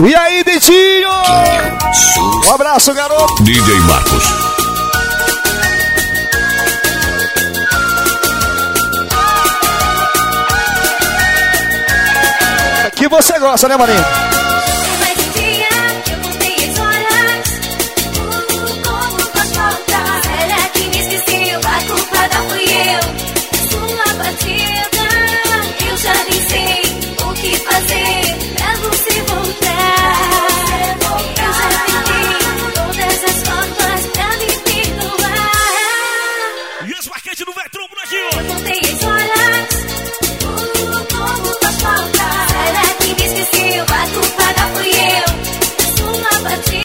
E aí, Dentinho? Um abraço, garoto. DJ Marcos. Que você gosta, né, Marinho? vai trombo na Gil.